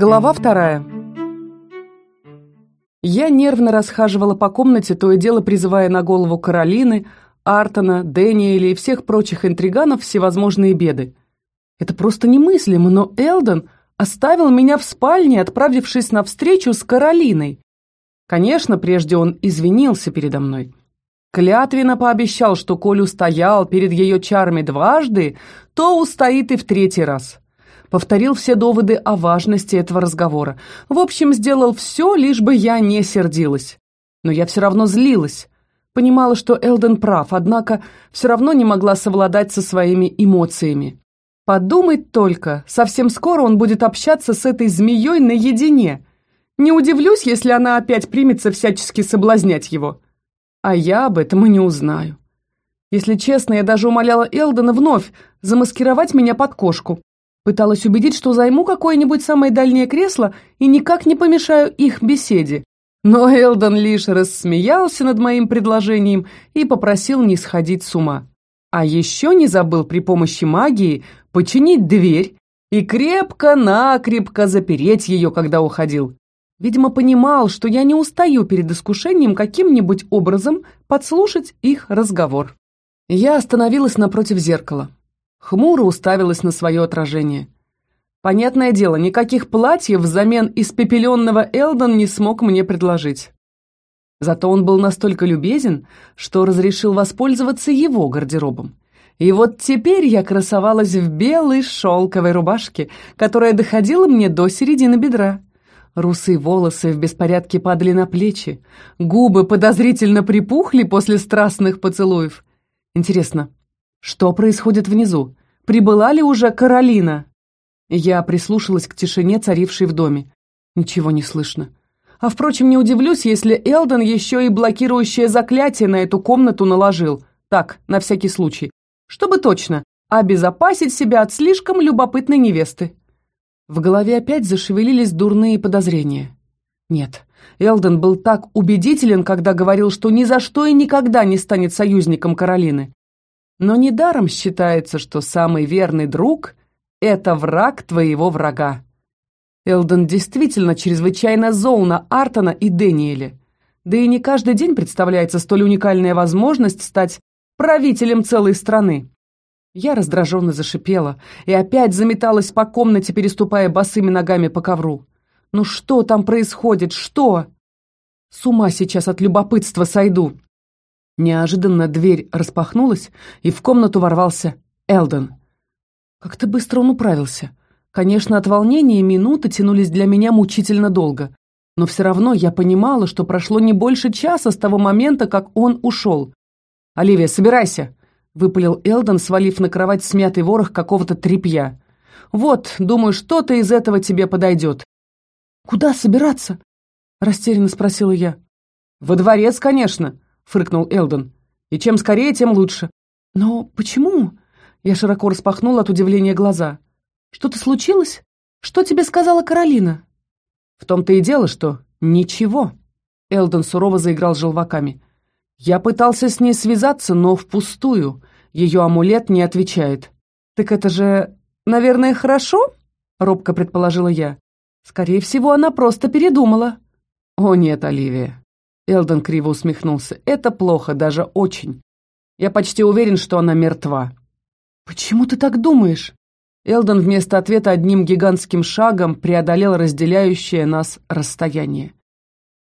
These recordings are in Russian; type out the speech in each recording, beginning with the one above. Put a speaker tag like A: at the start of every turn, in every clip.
A: Глава вторая. Я нервно расхаживала по комнате, то и дело призывая на голову Каролины, Артона, Дэниеля и всех прочих интриганов всевозможные беды. Это просто немыслимо, но Элден оставил меня в спальне, отправившись на встречу с Каролиной. Конечно, прежде он извинился передо мной. Клятвенно пообещал, что коль устоял перед ее чарами дважды, то устоит и в третий раз повторил все доводы о важности этого разговора. В общем, сделал все, лишь бы я не сердилась. Но я все равно злилась. Понимала, что Элден прав, однако все равно не могла совладать со своими эмоциями. Подумать только, совсем скоро он будет общаться с этой змеей наедине. Не удивлюсь, если она опять примется всячески соблазнять его. А я об этом и не узнаю. Если честно, я даже умоляла Элдена вновь замаскировать меня под кошку. Пыталась убедить, что займу какое-нибудь самое дальнее кресло и никак не помешаю их беседе. Но Элдон лишь рассмеялся над моим предложением и попросил не сходить с ума. А еще не забыл при помощи магии починить дверь и крепко-накрепко запереть ее, когда уходил. Видимо, понимал, что я не устаю перед искушением каким-нибудь образом подслушать их разговор. Я остановилась напротив зеркала. Хмуро уставилась на свое отражение. Понятное дело, никаких платьев взамен испепеленного Элдон не смог мне предложить. Зато он был настолько любезен, что разрешил воспользоваться его гардеробом. И вот теперь я красовалась в белой шелковой рубашке, которая доходила мне до середины бедра. Русые волосы в беспорядке падали на плечи, губы подозрительно припухли после страстных поцелуев. Интересно, что происходит внизу? Прибыла ли уже Каролина? Я прислушалась к тишине, царившей в доме. Ничего не слышно. А впрочем, не удивлюсь, если Элден еще и блокирующее заклятие на эту комнату наложил. Так, на всякий случай. Чтобы точно обезопасить себя от слишком любопытной невесты. В голове опять зашевелились дурные подозрения. Нет, Элден был так убедителен, когда говорил, что ни за что и никогда не станет союзником Каролины. Но недаром считается, что самый верный друг — это враг твоего врага. Элден действительно чрезвычайно зол на Артона и Дэниеля. Да и не каждый день представляется столь уникальная возможность стать правителем целой страны. Я раздраженно зашипела и опять заметалась по комнате, переступая босыми ногами по ковру. «Ну что там происходит? Что?» «С ума сейчас от любопытства сойду!» Неожиданно дверь распахнулась, и в комнату ворвался Элден. Как-то быстро он управился. Конечно, от волнения минуты тянулись для меня мучительно долго. Но все равно я понимала, что прошло не больше часа с того момента, как он ушел. «Оливия, собирайся!» — выпалил Элден, свалив на кровать смятый ворох какого-то тряпья. «Вот, думаю, что-то из этого тебе подойдет». «Куда собираться?» — растерянно спросила я. «Во дворец, конечно!» Фыркнул Элдон. «И чем скорее, тем лучше». «Но почему?» Я широко распахнула от удивления глаза. «Что-то случилось? Что тебе сказала Каролина?» «В том-то и дело, что ничего». Элдон сурово заиграл желваками. «Я пытался с ней связаться, но впустую. Ее амулет не отвечает». «Так это же, наверное, хорошо?» — робко предположила я. «Скорее всего, она просто передумала». «О нет, Оливия, Элдон криво усмехнулся. «Это плохо, даже очень. Я почти уверен, что она мертва». «Почему ты так думаешь?» Элдон вместо ответа одним гигантским шагом преодолел разделяющее нас расстояние.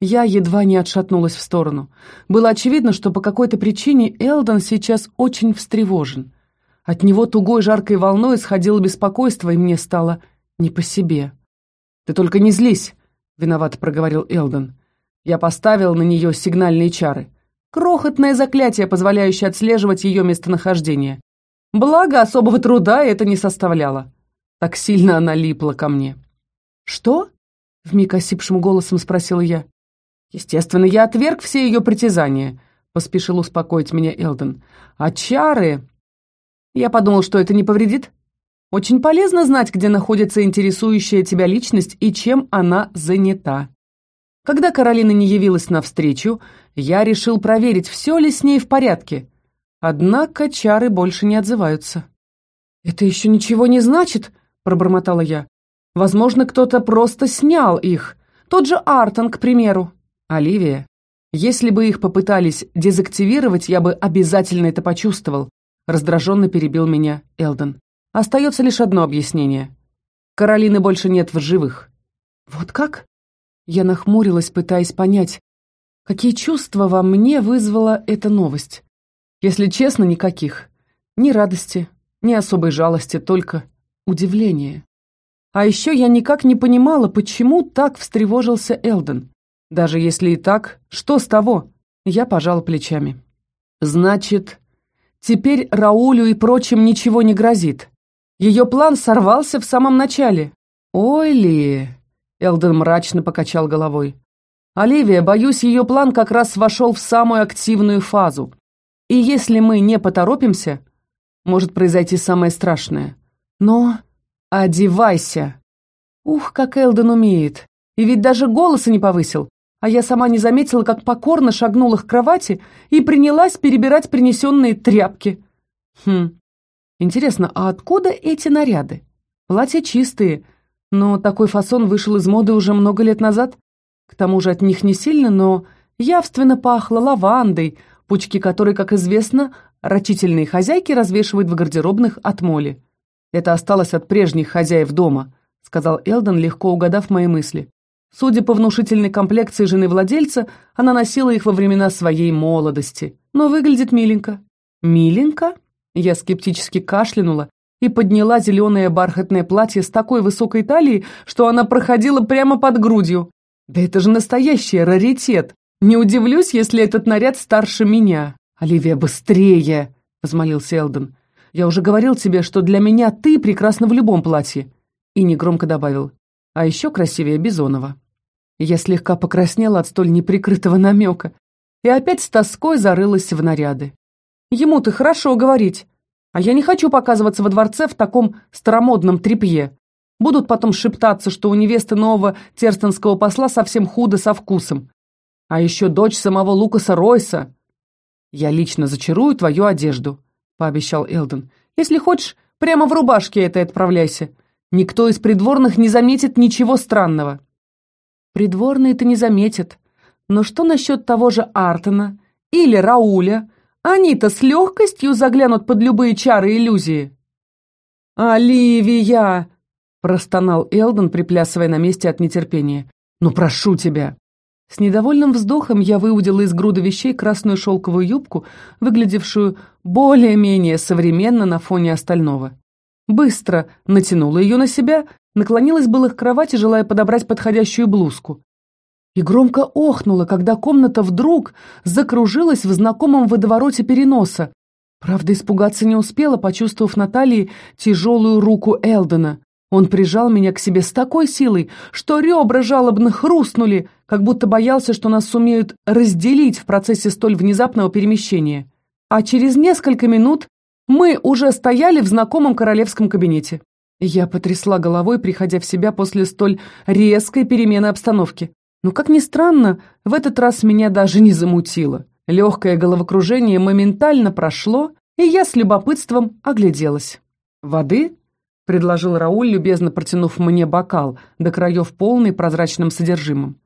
A: Я едва не отшатнулась в сторону. Было очевидно, что по какой-то причине Элдон сейчас очень встревожен. От него тугой жаркой волной исходило беспокойство, и мне стало не по себе. «Ты только не злись», — виновато проговорил Элдон. Я поставил на нее сигнальные чары. Крохотное заклятие, позволяющее отслеживать ее местонахождение. Благо, особого труда это не составляло. Так сильно она липла ко мне. «Что?» — вмиг осипшим голосом спросила я. «Естественно, я отверг все ее притязания», — поспешил успокоить меня Элден. «А чары...» Я подумал, что это не повредит. Очень полезно знать, где находится интересующая тебя личность и чем она занята. Когда Каролина не явилась навстречу, я решил проверить, все ли с ней в порядке. Однако чары больше не отзываются. «Это еще ничего не значит», — пробормотала я. Возможно, кто-то просто снял их. Тот же Артон, к примеру. Оливия, если бы их попытались дезактивировать, я бы обязательно это почувствовал. Раздраженно перебил меня Элден. Остается лишь одно объяснение. Каролины больше нет в живых. Вот как? Я нахмурилась, пытаясь понять, какие чувства во мне вызвала эта новость. Если честно, никаких. Ни радости, ни особой жалости, только удивление. А еще я никак не понимала, почему так встревожился Элден. Даже если и так, что с того? Я пожала плечами. Значит, теперь Раулю и прочим ничего не грозит. Ее план сорвался в самом начале. Ой ли... Элден мрачно покачал головой. «Оливия, боюсь, ее план как раз вошел в самую активную фазу. И если мы не поторопимся, может произойти самое страшное. Но одевайся!» Ух, как Элден умеет! И ведь даже голоса не повысил а я сама не заметила, как покорно шагнула к кровати и принялась перебирать принесенные тряпки. Хм, интересно, а откуда эти наряды? Платья чистые, но такой фасон вышел из моды уже много лет назад. К тому же от них не сильно, но явственно пахло лавандой, пучки которой, как известно, рачительные хозяйки развешивают в гардеробных от моли. Это осталось от прежних хозяев дома, сказал Элден, легко угадав мои мысли. Судя по внушительной комплекции жены владельца, она носила их во времена своей молодости. Но выглядит миленько. Миленько? Я скептически кашлянула и подняла зеленое бархатное платье с такой высокой талией, что она проходила прямо под грудью. Да это же настоящий раритет. Не удивлюсь, если этот наряд старше меня. Оливия, быстрее! взмолился Элден. Я уже говорил тебе, что для меня ты прекрасна в любом платье. И негромко добавил. А еще красивее Бизонова. Я слегка покраснела от столь неприкрытого намека и опять с тоской зарылась в наряды. Ему-то хорошо говорить, а я не хочу показываться во дворце в таком старомодном тряпье. Будут потом шептаться, что у невесты нового терстонского посла совсем худо со вкусом. А еще дочь самого Лукаса Ройса. «Я лично зачарую твою одежду», — пообещал Элден. «Если хочешь, прямо в рубашке этой отправляйся. Никто из придворных не заметит ничего странного». Придворные-то не заметят. Но что насчет того же Артона или Рауля? Они-то с легкостью заглянут под любые чары иллюзии. «Оливия!» – простонал Элдон, приплясывая на месте от нетерпения. «Ну, прошу тебя!» С недовольным вздохом я выудила из груды вещей красную шелковую юбку, выглядевшую более-менее современно на фоне остального. Быстро натянула ее на себя, наклонилась было к кровати, желая подобрать подходящую блузку. И громко охнула, когда комната вдруг закружилась в знакомом водовороте переноса. Правда, испугаться не успела, почувствовав на тяжелую руку Элдена. Он прижал меня к себе с такой силой, что ребра жалобно хрустнули, как будто боялся, что нас сумеют разделить в процессе столь внезапного перемещения. А через несколько минут мы уже стояли в знакомом королевском кабинете. Я потрясла головой, приходя в себя после столь резкой перемены обстановки. Но, как ни странно, в этот раз меня даже не замутило. Легкое головокружение моментально прошло, и я с любопытством огляделась. «Воды?» — предложил Рауль, любезно протянув мне бокал, до краев полный прозрачным содержимым.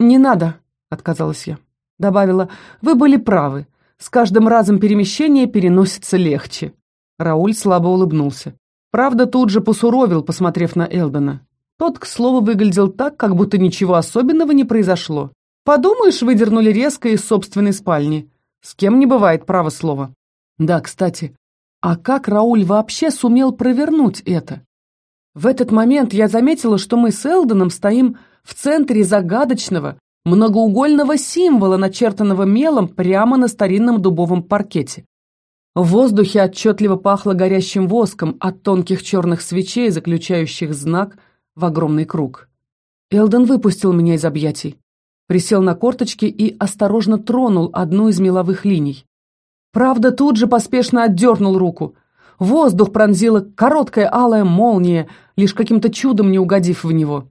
A: «Не надо», — отказалась я. Добавила, «вы были правы. С каждым разом перемещение переносится легче». Рауль слабо улыбнулся. Правда, тут же посуровил, посмотрев на Элдона. Тот, к слову, выглядел так, как будто ничего особенного не произошло. Подумаешь, выдернули резко из собственной спальни. С кем не бывает, право слово. Да, кстати, а как Рауль вообще сумел провернуть это? В этот момент я заметила, что мы с Элдоном стоим в центре загадочного, многоугольного символа, начертанного мелом прямо на старинном дубовом паркете. В воздухе отчетливо пахло горящим воском от тонких черных свечей, заключающих знак в огромный круг. Элден выпустил меня из объятий, присел на корточки и осторожно тронул одну из меловых линий. Правда, тут же поспешно отдернул руку. Воздух пронзила короткая алая молния, лишь каким-то чудом не угодив в него.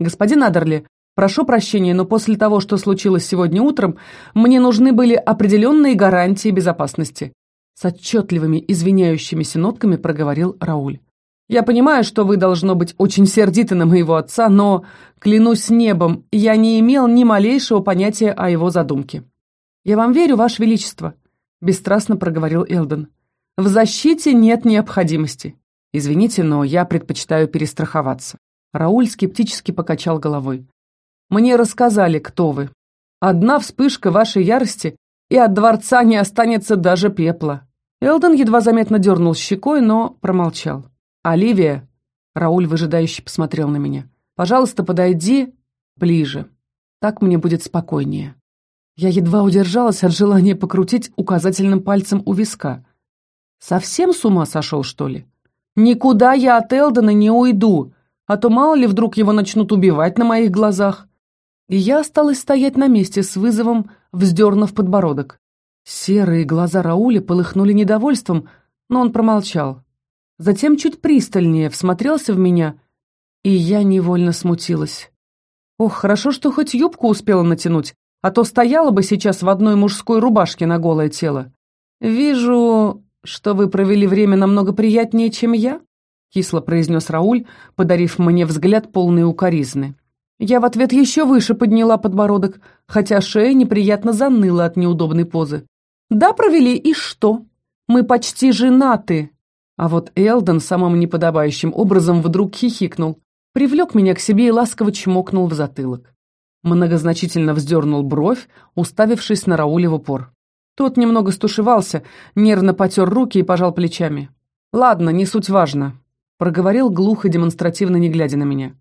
A: «Господин Адерли, прошу прощения, но после того, что случилось сегодня утром, мне нужны были определенные гарантии безопасности. С отчетливыми извиняющимися нотками проговорил Рауль. Я понимаю, что вы, должно быть, очень сердиты на моего отца, но, клянусь небом, я не имел ни малейшего понятия о его задумке». «Я вам верю, Ваше Величество», — бесстрастно проговорил Элден. «В защите нет необходимости. Извините, но я предпочитаю перестраховаться». Рауль скептически покачал головой. «Мне рассказали, кто вы. Одна вспышка вашей ярости, и от дворца не останется даже пепла». Элден едва заметно дернул щекой, но промолчал. «Оливия!» Рауль выжидающе посмотрел на меня. «Пожалуйста, подойди ближе. Так мне будет спокойнее». Я едва удержалась от желания покрутить указательным пальцем у виска. «Совсем с ума сошел, что ли? Никуда я от Элдена не уйду, а то мало ли вдруг его начнут убивать на моих глазах». И я осталась стоять на месте с вызовом, вздернув подбородок. Серые глаза Рауля полыхнули недовольством, но он промолчал. Затем чуть пристальнее всмотрелся в меня, и я невольно смутилась. Ох, хорошо, что хоть юбку успела натянуть, а то стояла бы сейчас в одной мужской рубашке на голое тело. «Вижу, что вы провели время намного приятнее, чем я», кисло произнес Рауль, подарив мне взгляд полный укоризны. Я в ответ еще выше подняла подбородок, хотя шея неприятно заныла от неудобной позы. «Да, провели, и что? Мы почти женаты, а вот Элден самым неподобающим образом вдруг хихикнул, привлек меня к себе и ласково чмокнул в затылок. Многозначительно вздернул бровь, уставившись на Рауля в упор. Тот немного стушевался, нервно потер руки и пожал плечами. «Ладно, не суть важно», — проговорил глухо, демонстративно не глядя на меня.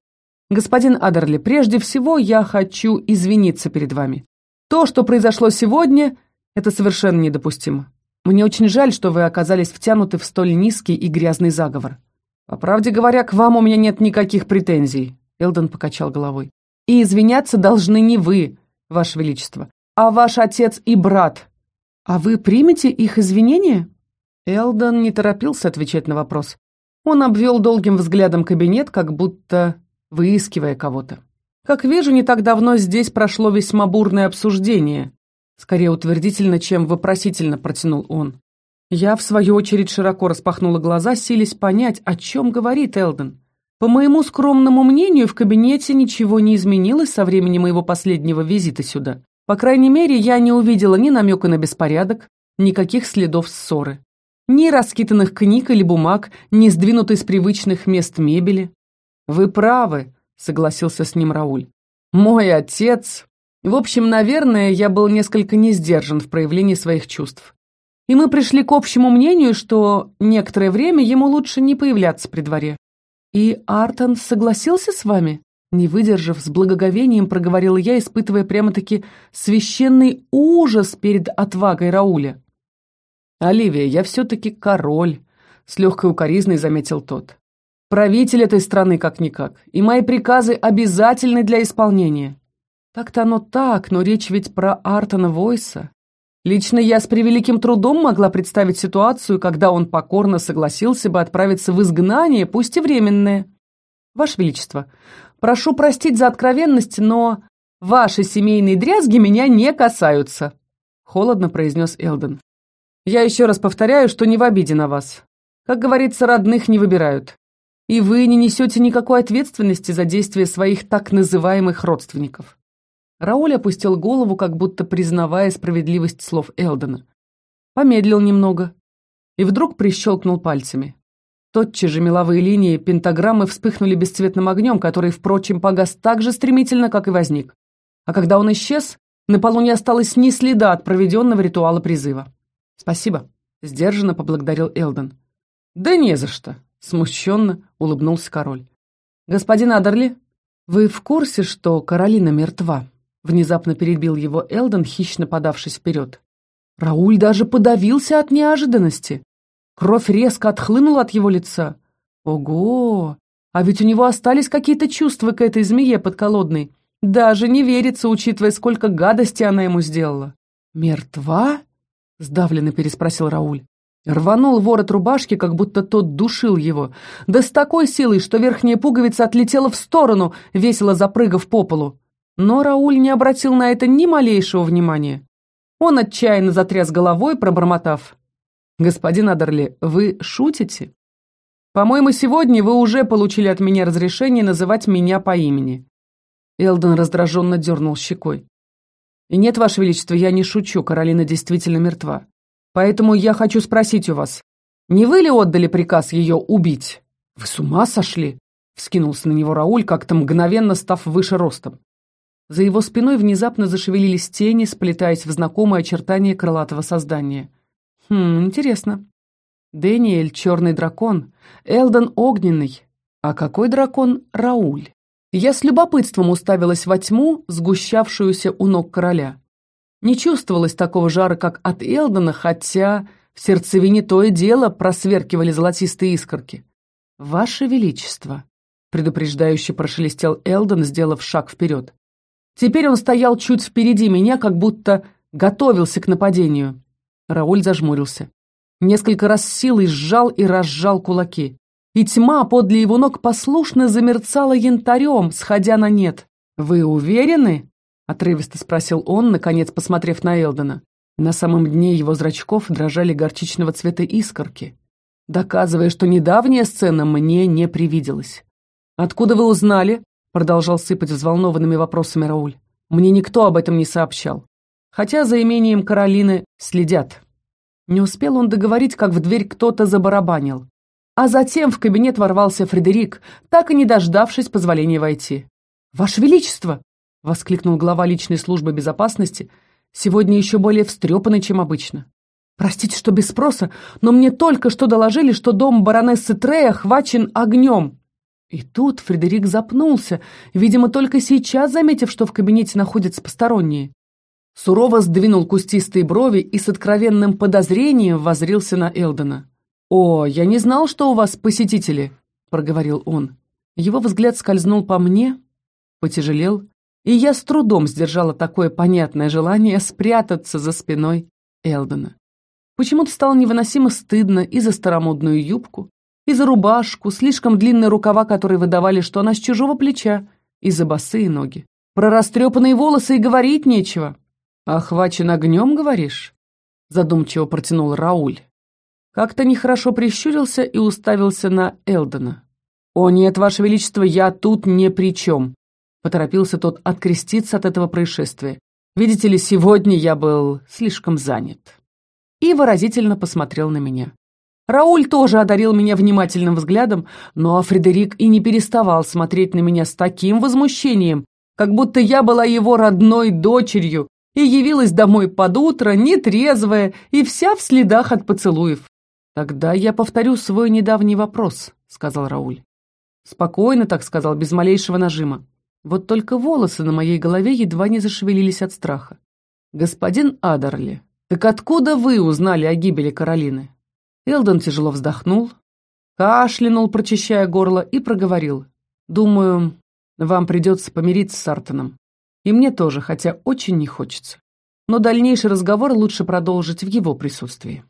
A: «Господин Адерли, прежде всего я хочу извиниться перед вами. То, что произошло сегодня, это совершенно недопустимо. Мне очень жаль, что вы оказались втянуты в столь низкий и грязный заговор. По правде говоря, к вам у меня нет никаких претензий, Элден покачал головой. И извиняться должны не вы, ваше величество, а ваш отец и брат. А вы примете их извинения? Элден не торопился отвечать на вопрос. Он обвел долгим взглядом кабинет, как будто выискивая кого-то. Как вижу, не так давно здесь прошло весьма бурное обсуждение, Скорее утвердительно, чем вопросительно протянул он. Я, в свою очередь, широко распахнула глаза, силясь понять, о чем говорит Элден. По моему скромному мнению, в кабинете ничего не изменилось со времени моего последнего визита сюда. По крайней мере, я не увидела ни намека на беспорядок, никаких следов ссоры. Ни раскиданных книг или бумаг, ни сдвинутой с привычных мест мебели. «Вы правы», — согласился с ним Рауль. «Мой отец в общем, наверное, я был несколько не сдержан в проявлении своих чувств. И мы пришли к общему мнению, что некоторое время ему лучше не появляться при дворе. И Артон согласился с вами? Не выдержав, с благоговением проговорила я, испытывая прямо-таки священный ужас перед отвагой Рауля. «Оливия, я все-таки король», — с легкой укоризной заметил тот. «Правитель этой страны как-никак, и мои приказы обязательны для исполнения. Так-то оно так, но речь ведь про Артона Войса. Лично я с превеликим трудом могла представить ситуацию, когда он покорно согласился бы отправиться в изгнание, пусть и временное. Ваше Величество, прошу простить за откровенность, но ваши семейные дрязги меня не касаются, холодно произнес Элден. Я еще раз повторяю, что не в обиде на вас. Как говорится, родных не выбирают. И вы не несете никакой ответственности за действия своих так называемых родственников. Рауль опустил голову, как будто признавая справедливость слов Элдена. Помедлил немного и вдруг прищелкнул пальцами. Тотчас же меловые линии пентаграммы вспыхнули бесцветным огнем, который, впрочем, погас так же стремительно, как и возник. А когда он исчез, на полу не осталось ни следа от проведенного ритуала призыва. «Спасибо», — сдержанно поблагодарил Элден. «Да не за что», — смущенно улыбнулся король. «Господин Адерли, вы в курсе, что Каролина мертва?» Внезапно перебил его Элден, хищно подавшись вперед. Рауль даже подавился от неожиданности. Кровь резко отхлынула от его лица. Ого! А ведь у него остались какие-то чувства к этой змее подколодной. Даже не верится, учитывая, сколько гадости она ему сделала. «Мертва?» — сдавленно переспросил Рауль. Рванул ворот рубашки, как будто тот душил его. Да с такой силой, что верхняя пуговица отлетела в сторону, весело запрыгав по полу. Но Рауль не обратил на это ни малейшего внимания. Он отчаянно затряс головой, пробормотав. «Господин Адерли, вы шутите?» По-моему, сегодня вы уже получили от меня разрешение называть меня по имени». Элдон раздраженно дернул щекой. «И нет, Ваше Величество, я не шучу, Каролина действительно мертва. Поэтому я хочу спросить у вас, не вы ли отдали приказ ее убить?» «Вы с ума сошли?» — вскинулся на него Рауль, как-то мгновенно став выше ростом. За его спиной внезапно зашевелились тени, сплетаясь в знакомые очертания крылатого создания. «Хм, интересно. Дэниэль — черный дракон, Элдон — огненный. А какой дракон — Рауль?» Я с любопытством уставилась во тьму, сгущавшуюся у ног короля. Не чувствовалось такого жара, как от Элдона, хотя в сердцевине то и дело просверкивали золотистые искорки. «Ваше Величество», — предупреждающе прошелестел Элдон, сделав шаг вперед. Теперь он стоял чуть впереди меня, как будто готовился к нападению. Рауль зажмурился. Несколько раз силой сжал и разжал кулаки. И тьма подле его ног послушно замерцала янтарем, сходя на нет. «Вы уверены?» — отрывисто спросил он, наконец посмотрев на Элдона. На самом дне его зрачков дрожали горчичного цвета искорки, доказывая, что недавняя сцена мне не привиделась. «Откуда вы узнали?» Продолжал сыпать взволнованными вопросами Рауль. Мне никто об этом не сообщал. Хотя за имением Каролины следят. Не успел он договорить, как в дверь кто-то забарабанил. А затем в кабинет ворвался Фредерик, так и не дождавшись позволения войти. «Ваше Величество!» — воскликнул глава личной службы безопасности, сегодня еще более встрепанный, чем обычно. «Простите, что без спроса, но мне только что доложили, что дом баронессы Трея охвачен огнем. И тут Фредерик запнулся, видимо, только сейчас заметив, что в кабинете находятся посторонние. Сурово сдвинул кустистые брови и с откровенным подозрением возрился на Элдона. «О, я не знал, что у вас посетители», — проговорил он. Его взгляд скользнул по мне, потяжелел, и я с трудом сдержала такое понятное желание спрятаться за спиной Элдона. Почему-то стало невыносимо стыдно и за старомодную юбку, и за рубашку, слишком длинные рукава которые выдавали, что она с чужого плеча, и за босые ноги. Про растрепанные волосы и говорить нечего. «Охвачен огнем, говоришь?» Задумчиво протянул Рауль. Как-то нехорошо прищурился и уставился на Элдона. «О нет, Ваше Величество, я тут ни при чем!» Поторопился тот откреститься от этого происшествия. «Видите ли, сегодня я был слишком занят». И выразительно посмотрел на меня. Рауль тоже одарил меня внимательным взглядом, но Фредерик и не переставал смотреть на меня с таким возмущением, как будто я была его родной дочерью и явилась домой под утро, нетрезвая и вся в следах от поцелуев. «Тогда я повторю свой недавний вопрос», — сказал Рауль. Спокойно так сказал, без малейшего нажима. Вот только волосы на моей голове едва не зашевелились от страха. «Господин Адерли, так откуда вы узнали о гибели Каролины?» Элдон тяжело вздохнул, кашлянул, прочищая горло, и проговорил. «Думаю, вам придется помириться с Артоном. И мне тоже, хотя очень не хочется. Но дальнейший разговор лучше продолжить в его присутствии».